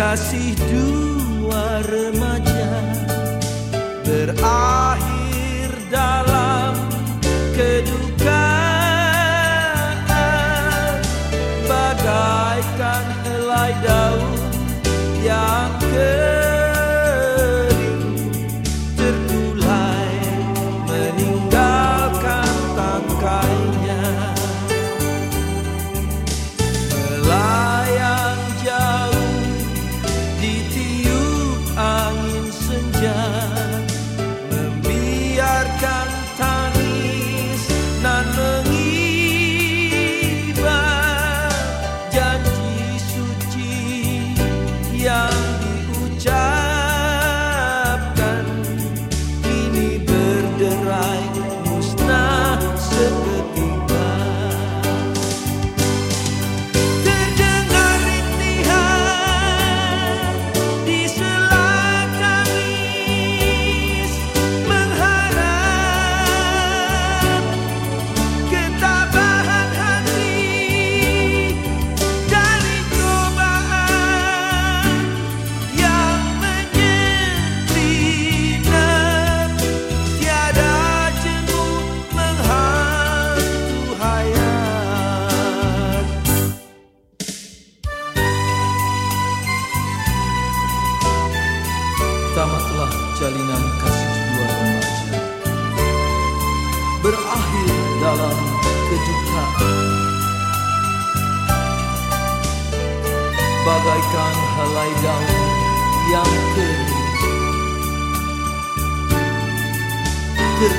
kasih dua remaja berakhir dalam kedukaan. Bagaikan helai daun yang kering Jalinan kasih dua remaja Berakhir dalam kedukaan. Bagaikan helai daun yang kering Ter